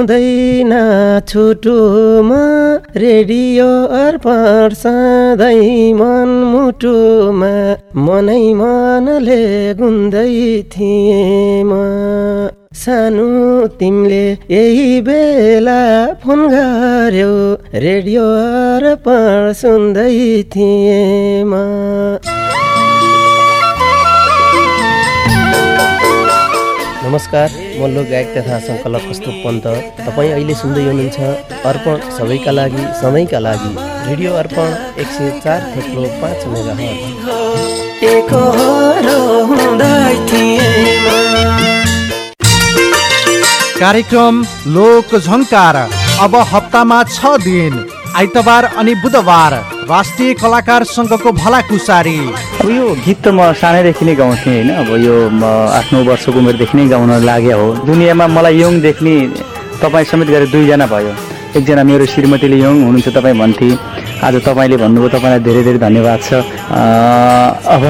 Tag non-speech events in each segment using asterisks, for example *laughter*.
हुँदैन छुटुमा रेडियो अर्पण सधैँ मन मुटुमा मनै मनले गुन्दै थिएँ म सानो तिमीले यही बेला फोन गर्यो रेडियो अर्पण सुन्दै थिएँ म नमस्कार। म लोक गायक तथा सङ्कलक कस्तो पन्त तपाईँ अहिले सुन्दै हुनुहुन्छ अर्पण सबैका लागि सधैँका लागि रेडियो अर्पण एक सय चार थप्लो पाँच मेगा कार्यक्रम लोक झङ्कार अब हप्तामा छ दिन। आइतबार अनि बुधबार राष्ट्रिय कलाकार सङ्घको भलाकुसारी। यो गीत त म सानैदेखि नै गाउँथेँ होइन। अब यो म आफ्नो वर्षको उमेरदेखि नै गाउन लाग्यो हो। दुनियाँमा मलाई यङ देख्ने तपाईँ समेत गरेर दुईजना भयो। एकजना मेरो श्रीमतीले यङ हुनुहुन्छ तपाईँ भन्थे। आज तपाईँले भन्नुभयो तपाईँलाई धेरै धेरै धन्यवाद छ। अब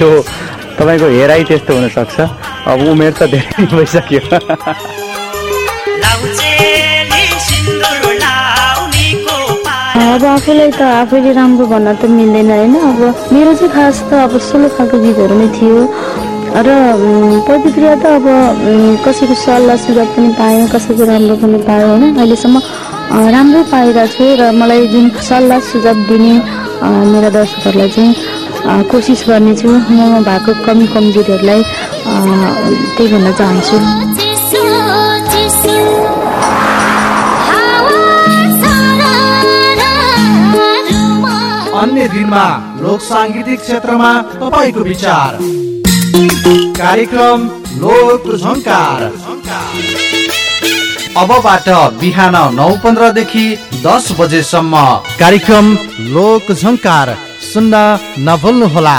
यो तपाईँको हेराइ त्यस्तो हुनसक्छ। अब उमेर त धेरै भइसक्यो। *laughs* अब आफूलाई त आफैले राम्रो भन्न त मिल्दैन होइन। अब मेरो चाहिँ खास त अब सोलो खालको गीतहरू नै थियो। र प्रतिक्रिया त अब कसैको सल्लाह सुझाव पनि पाएँ कसैको राम्रो पनि पाएँ होइन। अहिलेसम्म राम्रै पाइरहेको छु र मलाई जुन सल्लाह सुझाव दिने मेरा दर्शकहरूलाई चाहिँ कोसिस गर्नेछु। ममा भएको कमी कमजोरीहरूलाई त्यही भन्न चाहन्छु। अन्य दिनमा लोक साङ्गीतिक क्षेत्रमा तपाईँको विचार। कार्यक्रम लोक झङ्कार। अबबाट बिहान नौ पन्ध्रदेखि दस बजेसम्म। कार्यक्रम लोक झङ्कार। सुन्न नभुल्नुहोला।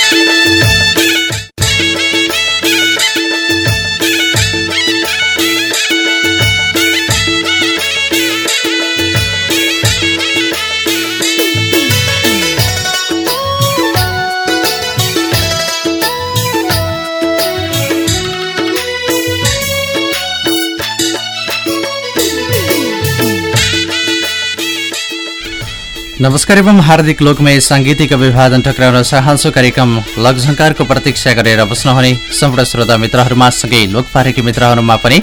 नमस्कार एवं हार्दिक लोकमय साङ्गीतिक अभिवादन टक्राउन चाहन्छु कार्यक्रम लकझङ्कारको प्रतीक्षा गरेर बस्नुहुने सम्पूर्ण श्रोता मित्रहरूमा सँगै लोकपारेकी मित्रहरूमा पनि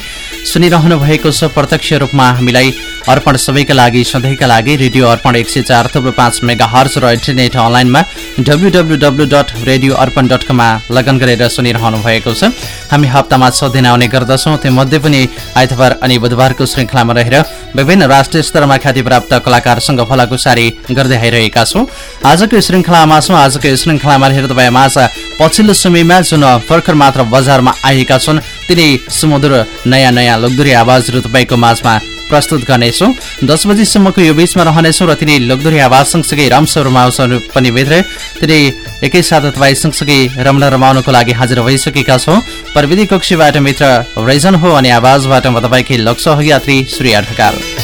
सुनिरहनु भएको छ प्रत्यक्ष रूपमा हामीलाई अर्पण सबैका लागि सधैँका लागि रेडियो अर्पण एक सय चार थुप्रो पाँच मेगा हर्च र इन्टरनेट अनलाइनमा W W W dot Radio Arpan dot कममा लगन गरेर सुनिरहनु भएको छ हामी हप्तामा छ दिन आउने गर्दछौँ त्योमध्ये पनि आइतबार अनि बुधबारको श्रृङ्खलामा रहेर विभिन्न राष्ट्रिय स्तरमा ख्याति प्राप्त कलाकारसँग फलाकुसारी गर्दै आइरहेका छौँ आजको श्रृङ्खलामा छौँ आजको श्रृङ्खलामा रहेर तपाईँ माझ पछिल्लो समयमा जुन भर्खर मात्र बजारमा आएका छन् तिनै सुमधुर नयाँ नयाँ लोकदुरी आवाजहरू तपाईँको माझमा प्रस्तुत गर्नेछौँ। दस बजीसम्मको यो बिचमा रहनेछौँ र तिनै लोकदोरी आवाज सँगसँगै रमसो रमाउँछौँ पनि भित्र तिनै एकैसाथ तपाईँ सँगसँगै रमण रमाउनको लागि हाजिर भइसकेका छौँ। प्रविधि कक्षीबाट मित्र रेजन हो अनि आवाजबाट म तपाईँकै लोकसहयात्री यात्री सूर्य ढकाल।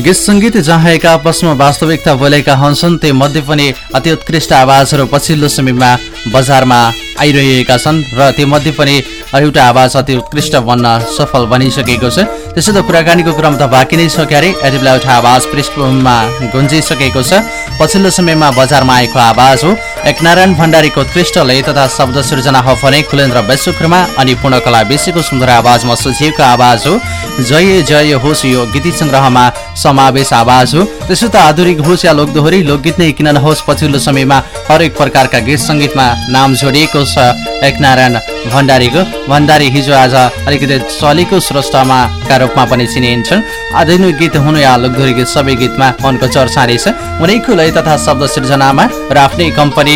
गीत सङ्गीत जहाँ आपसमा वास्तविकता बोलेका हुन्छन् त्यो मध्ये पनि अति उत्कृष्ट आवाजहरू पछिल्लो समयमा बजारमा आइरहेका छन् र त्यो मध्ये पनि एउटा आवाज अति उत्कृष्ट बन्न सफल बनिसकेको छ। त्यसो त कुराकानीको क्रम त बाँकी नै छ क्यारे यति बेला आवाज पृष्ठभूमिमा गुन्जिसकेको छ। पछिल्लो समयमा बजारमा आएको आवाज हो एकनारायण भण्डारीको उत्कृष्ट लय तथा शब्द सृजना हो भने कुलेन्द्र विश्वकर्मा अनि पूर्णकला विश्वको सुन्दर आवाजमा सुझिएको आवाज हो। जय जय होस् यो गीत सङ्ग्रहमा समावेश आवाज हो। त्यसो त आधुनिक होस् या लोकदोहोरी लोकगीत नै किन नहोस् पछिल्लो समयमा हरेक प्रकारका गीत सङ्गीतमा नाम जोडिएको छ। एकनारायण भण्डारीको भण्डारी हिजो आज अलिकति चलेको स्रष्टामा का रूपमा पनि चिनिन्छन्। आधुनिक गीत हुनु या लोकधोरी गीत सबै गीतमा उनको चर्चा रहेछ उनैको लय तथा शब्द सृजनामा र आफ्नै कम्पनी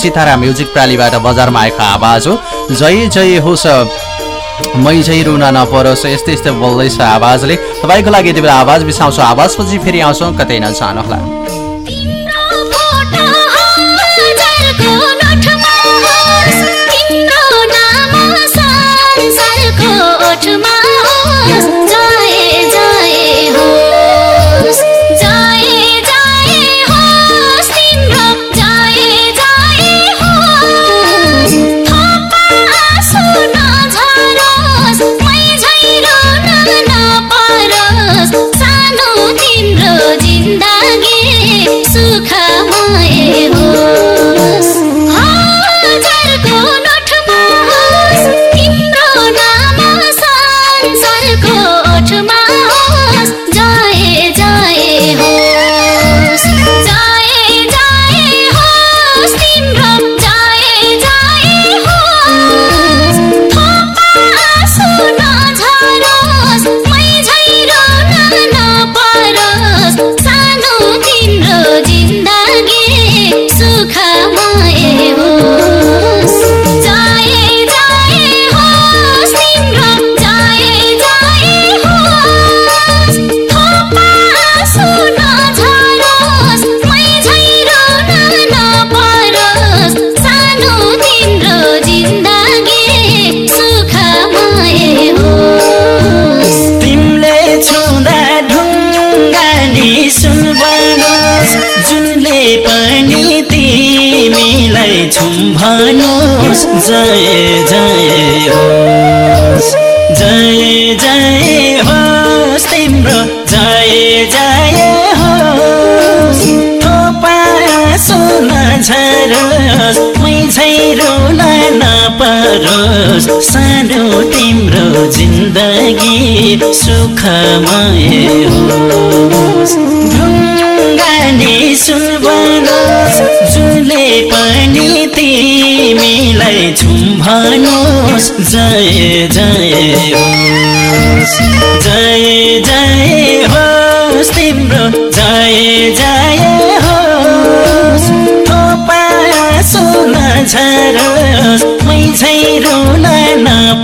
सितारा म्युजिक प्रालीबाट बजारमा आएको आवाज हो। जय जय होस् मै चाहिँ रुन नपरोस् यस्तै यस्तै बोल्दैछ आवाजले। तपाईँको लागि यति बेला आवाज बिसाउँछु आवाजपछि फेरि आउँछौँ कतै नजानु होला। दागे सुखा माए सुखमय ढुङ्गाले सुर्बना जुले पनि तिमीलाई झुम्भानोस् जय जय जय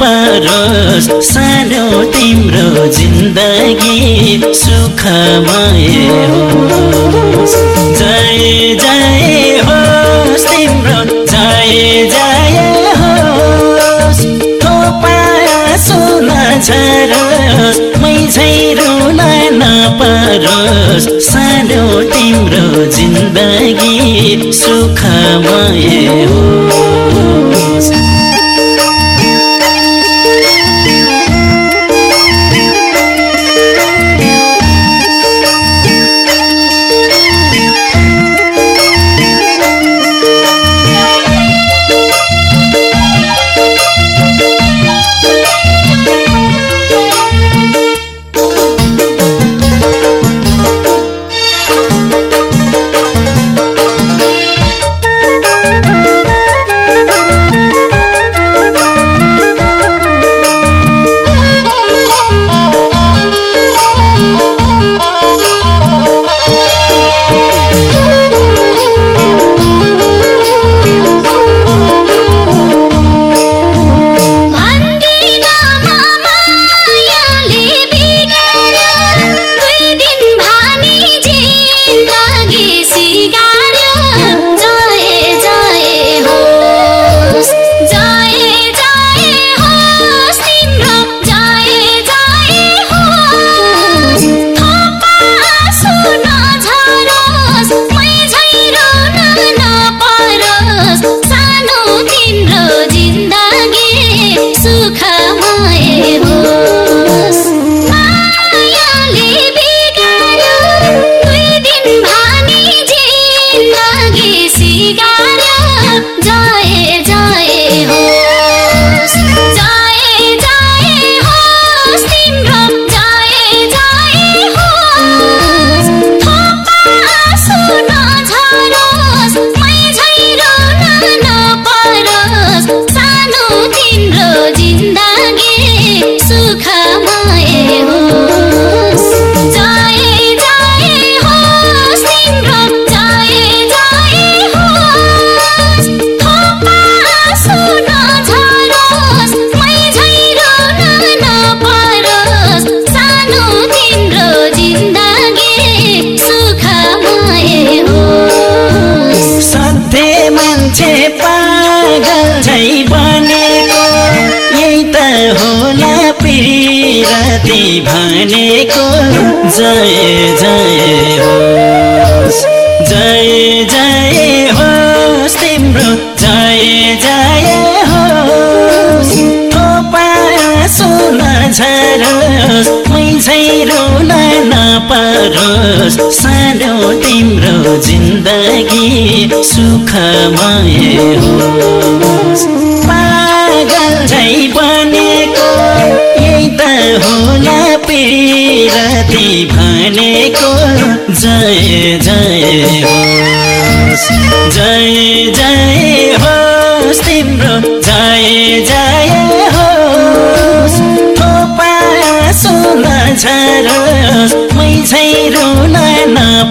बरोस् सानो तिम्रो जिन्दगी सुखमय होस् जय जय होस् तिम्रो जय जय होस्। सुन झरोस् मै झै रुन नपरोस् सानो तिम्रो जिन्दगी सुखमय होस् होस् सानो तिम्रो जिन्दगी सुखमय होस्। पागल झै बनेको यही त होला पिराती भनेको जय जय होस्। जय जय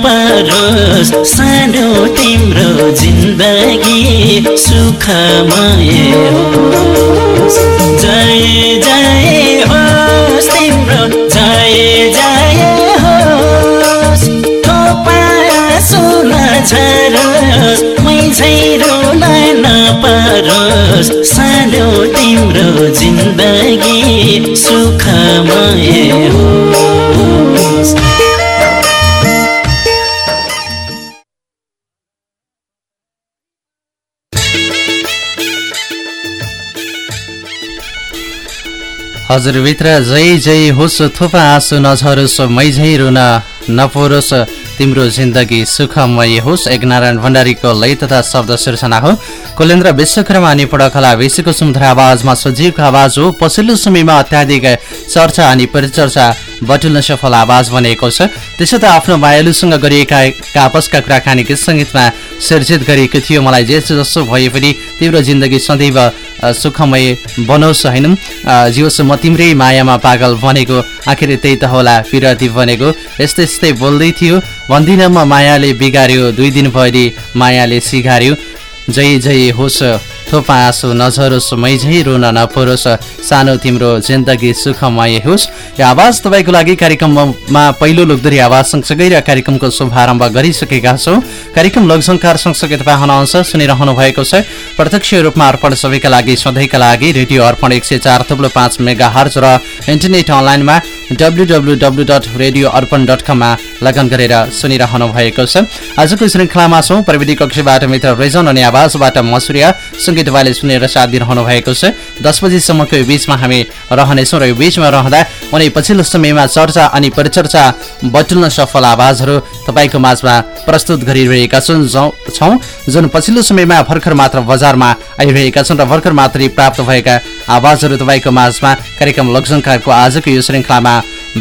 नपरोस् सानो तिम्रो जिन्दगी सुखमय जय जय होस् तिम्रो। जय जय होस्। सुन झरोस्। मै झै रुन नपरोस् सानो तिम्रो जिन्दगी सुखमय होस्। हजुरभित्र जय जय होस् थोपा आँसु नझरोस् मैझै रुन नपरोस् तिम्रो जिन्दगी सुखमय होस्। एकनारायण भण्डारीको लय तथा शब्द सिर्जना हो। कुलेन्द्र विश्वकर्मा अनि पढकला विश्वको सुमधुर आवाजमा सजीवको आवाज हो। पछिल्लो समयमा अत्याधिक चर्चा अनि परिचर्चा बटुल्न सफल आवाज बनेको छ। त्यसो त आफ्नो मायालुसँग गरिएका आपसका कुराकानी गीत सङ्गीतमा सिर्जित गरिएको थियो। मलाई जे जसो भए पनि तिम्रो जिन्दगी सदैव सुखमय बनोस् होइन। जे होस् म तिम्रै मायामा पागल बनेको आखिर त्यही त होला पिरती बनेको यस्तै यस्तै बोल्दै थियो। भन्दिनँ म मायाले बिगार्यो दुई दिन भरि मायाले सिगार्यो। जय जय होस् थोपा आँसु नझरोस् मैझै रुन नपरोस् सानो तिम्रो जिन्दगी सुखमय होस्। यो आवाज तपाईँको लागि कार्यक्रममा पहिलो लोकदरी आवाज सँगसँगै र कार्यक्रमको शुभारम्भ गरिसकेका छौँ। कार्यक्रम लोकसङ्कार सँगसँगै तपाईँ हुनुहुन्छ सुनिरहनु भएको छ। प्रत्यक्ष रूपमा अर्पण सबैका लागि सधैँका लागि रेडियो अर्पण एक सय चार थुप्रो पाँच मेगा हर्ज र इन्टरनेट अनलाइनमा W W W dot Radio Arpan dot कममा लगन गरेर सुनिरहनु भएको छ। आजको श्रृङ्खलामा छौँ प्रविधि कक्षबाट मित्र रेजन अनि आवाजबाट मसुरिया सँगै तपाईँले सुनेर साथ दिइरहनु भएको छ। दस बजीसम्मको यो बिचमा हामी रहनेछौँ र यो बिचमा रहँदा उनी पछिल्लो समयमा चर्चा अनि परिचर्चा बटुल्न सफल आवाजहरू तपाईँको माझमा प्रस्तुत गरिरहेका छन्। छौँ जुन पछिल्लो समयमा भर्खर मात्र बजारमा आइरहेका छन् र भर्खर मात्रै प्राप्त भएका आवाजहरू तपाईँको माझमा कार्यक्रम लोकसङ्कारको आजको यो श्रृङ्खलामा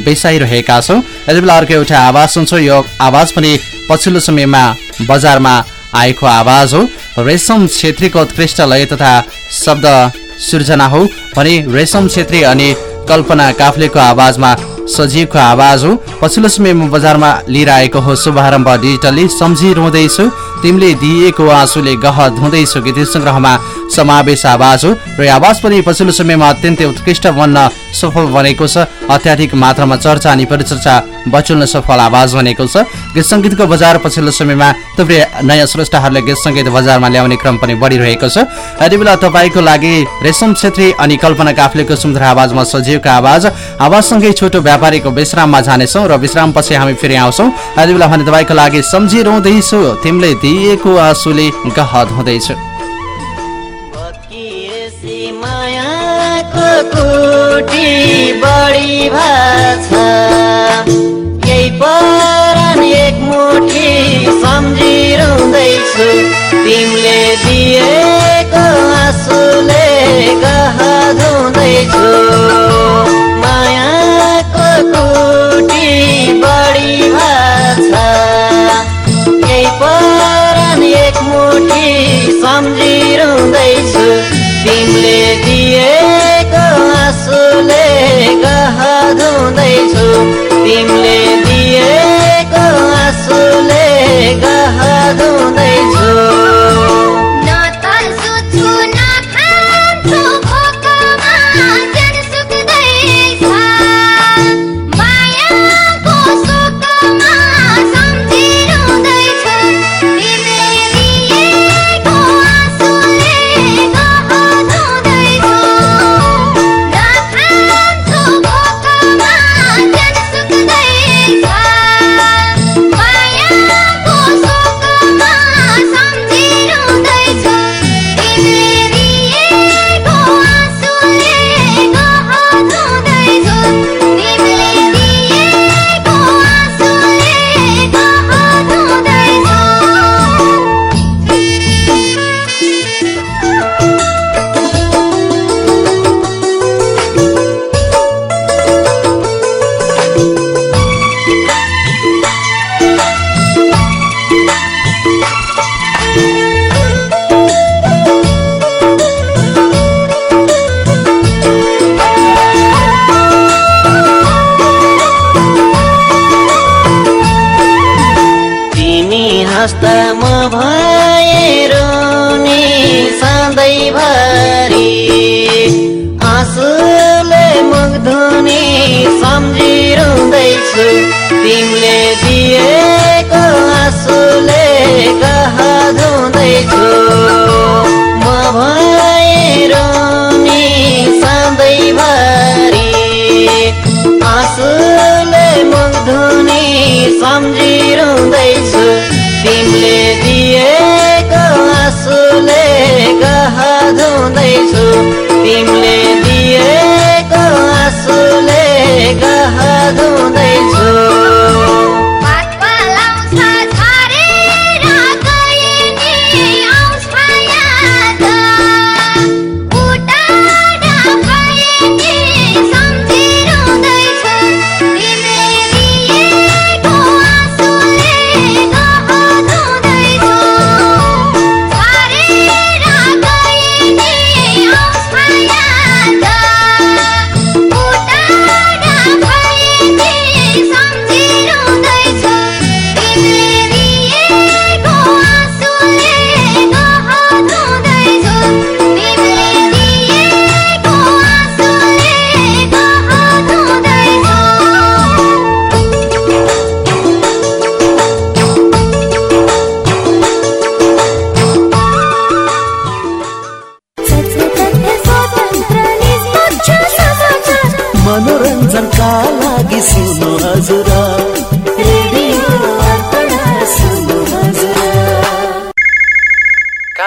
बेसाइरहेका छौँ। यति बेला अर्को एउटा आवाज सुन्छौँ। यो आवाज पनि पछिल्लो समयमा बजारमा आएको आवाज हो। रेशम छेत्रीको उत्कृष्ट लय तथा शब्द सृजना हो। भने रेशम छेत्री अनि कल्पना काफ्लेको आवाजमा सजीवको आवाज हो। पछिल्लो समयमा बजारमा लिएर आएको हो। शुभारम्भ डिजिटली सम्झिरहँदैछु। तिमीले दिएको आँसुले गह धुँदैछु। गीत सङ्ग्रहमा समावेश आवाज हो र आवाज पनि पछिल्लो समयमा अत्यन्तै उत्कृष्ट बन्न सफल बनेको छ। अत्याधिक मात्रामा चर्चा अनि परिचर्चा बचुल्न सफल आवाज बनेको छ। गीत सङ्गीतको बजार पछिल्लो समयमा थुप्रै नयाँ स्रष्टाहरूले गीत सङ्गीत बजारमा ल्याउने क्रम पनि बढिरहेको छ। यति बेला तपाईँको लागि रेशम छेत्री अनि कल्पना काफ्लेको सुन्दर आवाजमा सजीवको आवाज। आवाजसँगै छोटो व्यापारीको विश्राममा जानेछौँ र विश्रामपछि हामी फेरि आउँछौँ। यति बेला भने तपाईँको लागि सम्झिरहँदैछु। तिमीले दिएको आँसुले गह धुँदैछु कुटी बढी भाछ यही परान एक मुठी सम्झिरहँदैछु। तिमीले दिएको आँसुले गह धुँदैछु। मायाको कुटी बढी भाछ यही परान एक मुठी सम्झिरहँदैछु। तिमीले धुँदैछु तिमीले दिएको धुँदैछु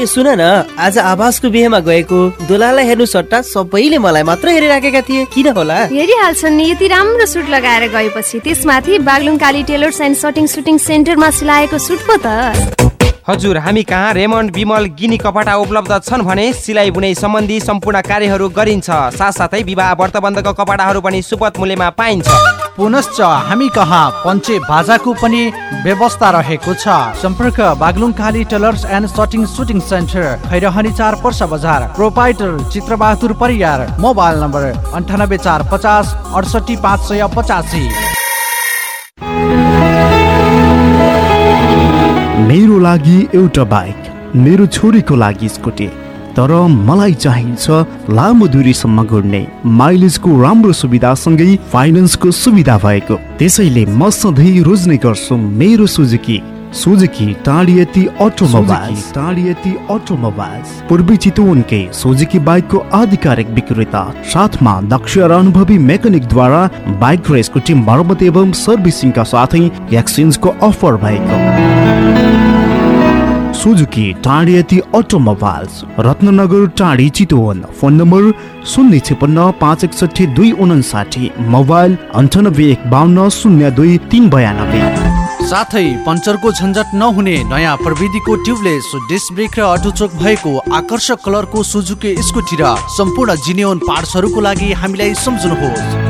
ए सुन न आज आवासको बिहेमा गएको दुलालाई हेर्नु सट्टा सबैले मलाई मात्र हेरिराखेका थिए। किन होला? हेरिहाल्छन् नि यति राम्रो सुट लगाएर गएपछि। त्यसमाथि Baglung Kali tailors and shirting suiting सेन्टरमा सिलाएको सुट पो त। हजुर हामी कहाँ रेमन्ड विमल गिनी कपडा उपलब्ध छन् भने सिलाइ बुनाइ सम्बन्धी सम्पूर्ण कार्यहरू गरिन्छ। साथसाथै विवाह व्रतबन्धको कपडाहरू पनि सुपथ मूल्यमा पाइन्छ। पुनश्च हामी कहाँ पञ्चे बाजाको पनि व्यवस्था रहेको छ। सम्पर्क Baglung Kali tailors and shirting suiting centre Khairahani चार पर्सा बजार proprietor Chitrabahadur Pariyar mobile number अन्ठानब्बे चार पचास अडसठी पाँच सय पचासी। मेरो लागि एउटा बाइक मेरो छोरीको लागि स्कुटी। तर मलाई चाहिन्छ लामो दूरीसम्म घुर्ने माइलेजको राम्रो सुविधासँगै फाइनेन्सको सुविधा भएको। त्यसैले म सधैँ रोज्ने गर्छु मेरो सुजुकी। सुजुकी टाढियती अटोमोबाइल्स टाढियती अटोमोबाइल्स पूर्वी चितवनकै सुजुकी बाइकको आधिकारिक विक्रेता साथमा दक्ष र अनुभवी मेकानिकद्वारा बाइक र स्कुटी मर्मत एवं सर्भिसिङका साथै एक्सचेन्जको अफर भएको। सुजुकी टाढियती automobiles Ratnanagar Tadhi Chitwan. Phone number शून्य छेपन्न पाँच एकसठी दुई उनासाठी मोबाइल अन्ठानब्बे एक बाहन्न शून्य दुई तिन बयानब्बे। साथै पञ्चरको झन्झट नहुने नयाँ प्रविधिको ट्युबलेस डिस्क ब्रेक र अटोचोक भएको आकर्षक कलरको सुजुकी स्कुटी र सम्पूर्ण जिनियोन पार्ट्सहरूको लागि हामीलाई सम्झनुहोस्।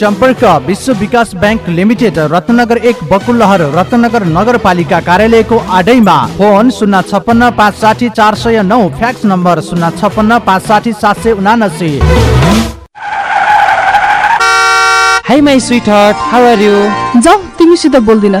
सम्पर्क विश्व विकास ब्याङ्क लिमिटेड रत्नगर एक बकुलहर रत्नगर नगरपालिका कार्यालयको आडैमा। फोन शून्य छप्पन्न पाँच साठी चार सय नौ फ्याक्स नम्बर शून्य छप्पन्न पाँच साठी सात सय उनासी। Hi my sweet heart how are you जाऊ तिमीसित बोल्दिन।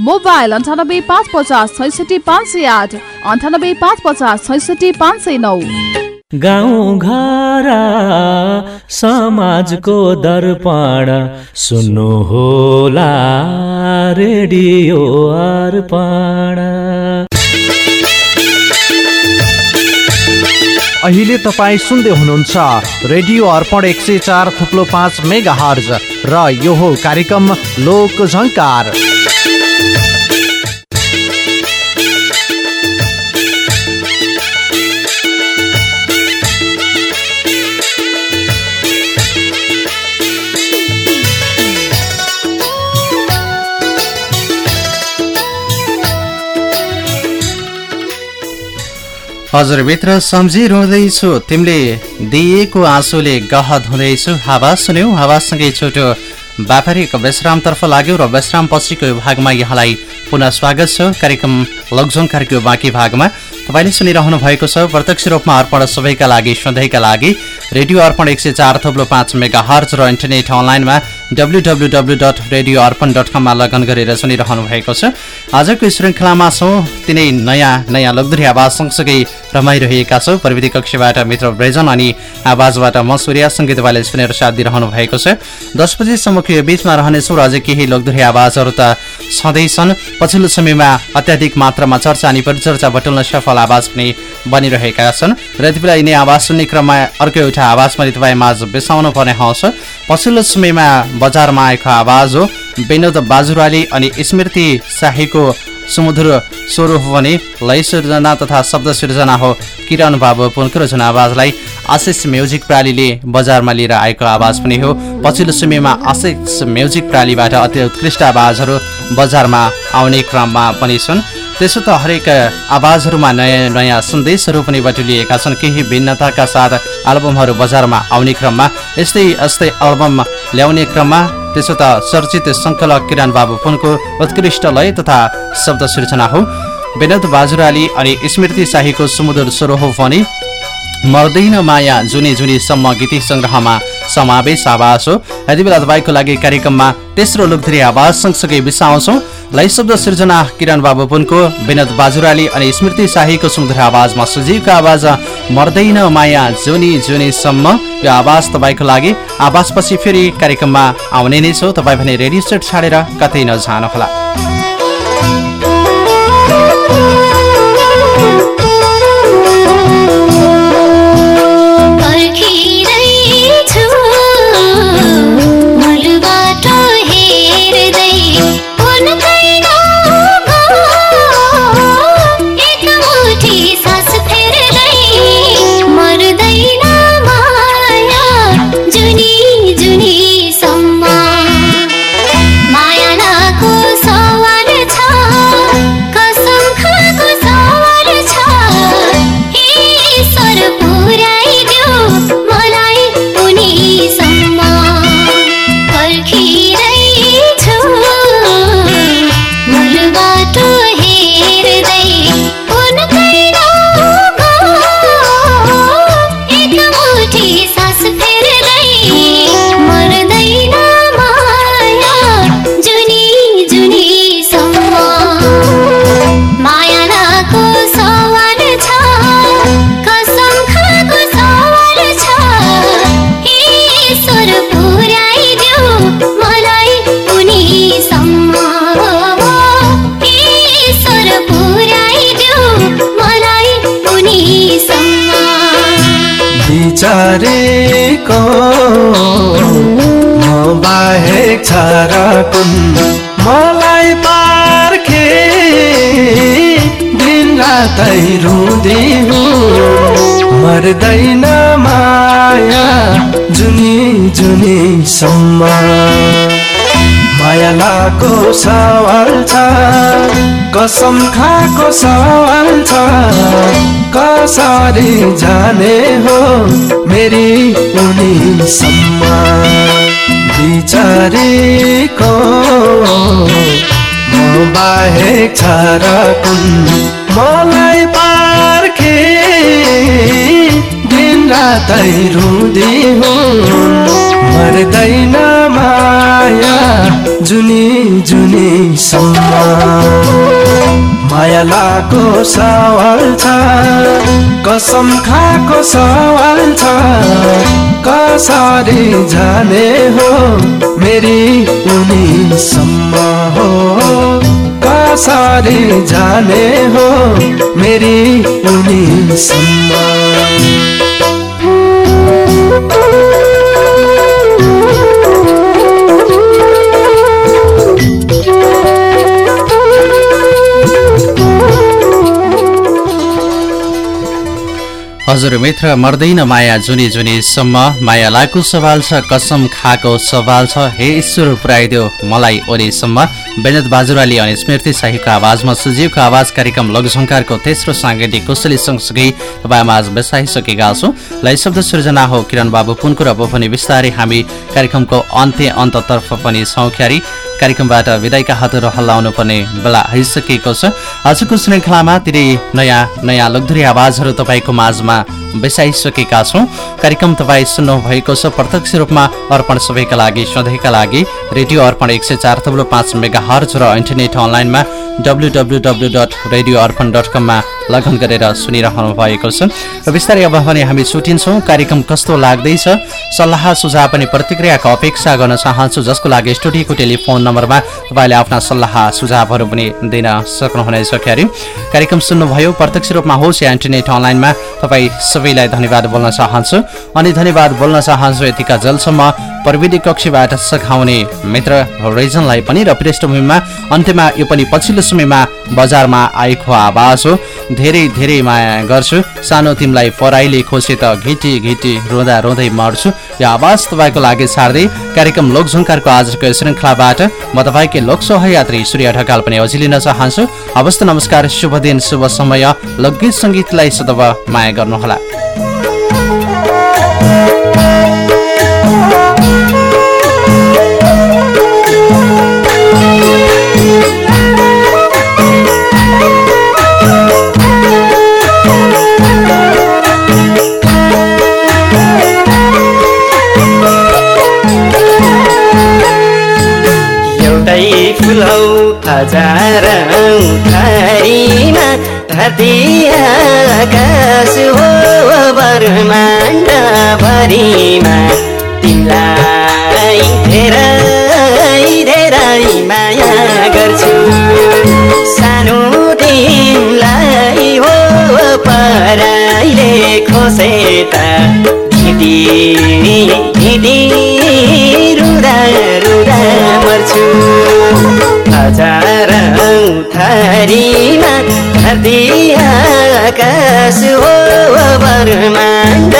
मोबाइल अन्ठानब्बे पाँच पचास छैसठी पाँच सय आठ अन्ठानब्बे पाँच पचास छैसठी पाँच सय नौ। गाउँ घर समाजको दर्पण सुन्नु होला रेडियो अर्पण। अहिले तपाईँ सुन्दै हुनुहुन्छ रेडियो अर्पण एक सय चार थुप्लो पाँच मेगा हर्ज र यो हो कार्यक्रम लोक झङ्कार। हजुरभित्र सम्झिरहँदैछु। तिमीले दिएको आँसुले गहत हुँदैछु। हावा सुन्यौ हावासँगै छोटो व्यापारिक विश्रामतर्फ लाग्यो र विश्राम पछिको भागमा यहाँलाई पुनः स्वागत छ। कार्यक्रम लकझोङकारको बाँकी भागमा तपाईँले सुनिरहनु भएको छ। प्रत्यक्ष रूपमा अर्पण सबैका लागि सधैँका लागि। रेडियो अर्पण एक सय चार थप्लो पाँच मेगा हर्च र इन्टरनेट अनलाइनमा W W W dot Radio Arpan dot कममा लगन गरेर सुनिरहनु भएको छ। आजको श्रृङ्खलामा छौँ। तिनै नयाँ नयाँ लग्दुरी आवाज सँगसँगै रमाइरहेका छौँ। प्रविधि कक्षबाट मित्र ब्रेजन अनि आवाजबाट म सूर्यसँगै तपाईँले सुनेर साथ दिइरहनु भएको छ। दस बजीसम्मको यो बिचमा रहनेछौँ र अझै केही लग्दुरी आवाजहरू त छँदैछन्। पछिल्लो समयमा अत्याधिक मात्रामा चर्चा अनि परिचर्चा बटुल्न सफल आवाज पनि बनिरहेका छन्। र यति बेला यिनै आवाज सुन्ने क्रममा अर्को एउटा आवाज पनि तपाईँ माझ बिसाउनु पर्ने हौस। पछिल्लो समयमा बजारमा आएको आवाज हो विनोद बाजुराली अनि स्मृति शाहीको सुमधुर स्वर हो भने लय सृजना तथा शब्द सृजना हो। किरण बाबु पुनको जुन आवाजलाई। आशिष म्युजिक प्रालीले बजारमा लिएर आएको आवाज पनि हो। पछिल्लो समयमा आशिष म्युजिक प्रालीबाट अति उत्कृष्ट आवाजहरू बजारमा आउने क्रममा पनि छन्। त्यसो त हरेक आवाजहरूमा नयाँ नयाँ सन्देशहरू पनि बटुलिएका छन्। केही भिन्नताका साथ एल्बमहरू बजारमा आउने क्रममा यस्तै यस्तै एल्बम ल्याउने क्रममा त्यसो त चर्चित सङ्कलक किरण बाबु पुनको उत्कृष्ट लय तथा शब्द सृजना हो। विनोद बाजुराली अनि स्मृति शाहीको सुमधुर स्वर हो भने मर्दैन माया जुनी जुनीसम्म गीती सङ्ग्रहमा समावेश आवाज हो। यति बेला तपाईँको लागि कार्यक्रममा तेस्रो लोकधरी आवाज सँगसँगै बिसाउँछौँ। लय शब्द सृजना किरण बाबु पुनको विनोद बाजुराली अनि स्मृति शाहीको सुमधुर आवाजमा सुजीवको आवाज मर्दैन माया जुनी जुनीसम्म। यो आवाज तपाईँको लागि। आवाजपछि फेरि कार्यक्रममा आउने नै छौ। तपाईँ भने रेडियो सेट छाडेर कतै नजानुहोला। रातै रुँदै मर्दैन माया जुनी जुनी सम्म। मायालाको सवाल छ कसम खाएको सवाल छ कसरी जाने हो मेरी उनीसम्म विचारेको म बाहेक छ र कुन मलाई पार्खे दिन रातै रुँदै मर्दैन माया जुनी जुनी सम्म। मायालाको सवाल छ कसम खाएको सवाल छ कसरी जाने हो मेरी उनीसम्म हो। कसरी जाने हो मेरी उनीसम्म हजुर मित्र मर्दैन माया जुनी जुनीसम्म माया सवाल छ कसम खाएको सवाल छ। हे ईश्वर पुऱ्याइदियो मलाई ओलीसम्म बेनत बाजुराली अनि स्मृति शाहीको आवाजमा सुजीवको आवाज कार्यक्रम लघुसङ्कारको तेस्रो साङ्गीतिक कुशली सँगसँगै तपाईँमा आज बेसाइसकेका छौँ। लाई शब्द सृजना हो किरण बाबु पुनको र पनि बिस्तारै हामी कार्यक्रमको अन्त्य अन्ततर्फ पनि छौँ। कार्यक्रमबाट विदायका हातहरू हल्लाउनु पर्ने बेला आइसकेको छ। आजको श्रृङ्खलामा धेरै नयाँ नयाँ लग्धुरी आवाजहरू तपाईँको माझमा बेसाइसकेका छौँ। कार्यक्रम तपाईँ सुन्नु भएको छ। प्रत्यक्ष रूपमा अर्पण सबैका लागि सधैँका लागि रेडियो अर्पण एक सय चार तब्लो पाँच मेगा हर्ज र इन्टरनेट अनलाइनमा W W W dot Radio Arpan dot कममा लगन गरेर सुनिरहनु भएको छ। र बिस्तारै अब भने हामी छुटिन्छौँ कार्यक्रम कस्तो लाग्दैछ? सल्लाह सुझाव पनि प्रतिक्रियाको अपेक्षा गर्न चाहन्छु। जसको लागि स्टुडियोको टेलिफोन नम्बरमा तपाईँले आफ्ना सल्लाह सुझावहरू पनि दिन सक्नुहुनेछ। क्यारे कार्यक्रम सुन्नुभयो। प्रत्यक्ष रूपमा होस् या इन्टरनेट अनलाइनमा तपाईँ सबैलाई धन्यवाद बोल्न चाहन्छु। अनि धन्यवाद बोल्न चाहन्छु यतिका जलसम्म। प्रविधि कक्षीबाट सघाउने मित्र रिजनलाई पनि र पृष्ठभूमिमा अन्त्यमा यो पनि पछिल्लो समयमा बजारमा आएको आवाज हो। धेरै धेरै माया गर्छु। सानो तिमीलाई पराइले खोसे त घिटी घिटी रोँदा रोँदै मर्छु। यो आवाज तपाईँको लागि सार्दै कार्यक्रम लोकझङ्कारको आजको श्रृङ्खलाबाट म तपाईँकै लोकसह यात्री सूर्य ढकाल पनि अझै लिन चाहन्छु। हवस् नमस्कार शुभ दिन शुभ समय। लोकगीत सङ्गीतलाई सदैव माया गर्नुहोला। हौ हजार थरीमा धरती आकाश हो ब्रह्माण्ड भरिमा तिमीलाई धेरै धेरै माया गर्छु। सानो तिमीलाई हो पराइले खोसे त घिटी घिटी थरीमा धरती आकाश हो ब्रह्माण्ड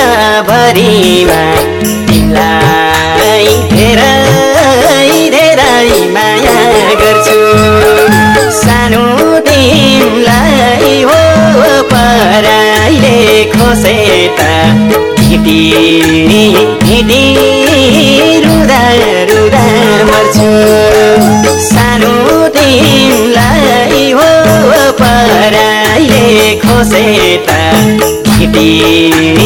भरिमा तिमीलाई धेरै धेरै माया गर्छु सानो तिमीलाई हो पराइले खोसे त घिटी ni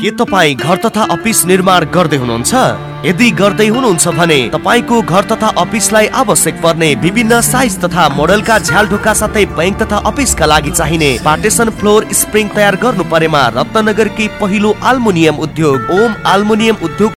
के तपाईँ घर तथा अफिस निर्माण गर्दै हुनुहुन्छ? यदि गर्दै हुनुहुन्छ भने तपाईँको घर तथा अफिसलाई आवश्यक पर्ने विभिन्न साइज तथा मोडलका झ्याल ढोका साथै बैंक तथा अफिसका लागि चाहिने पार्टेसन फ्लोर स्प्रिङ तयार गर्नु परेमा रत्नगरकी पहिलो आल्मुनियम उद्योग ओम आल्मुनियम उद्योग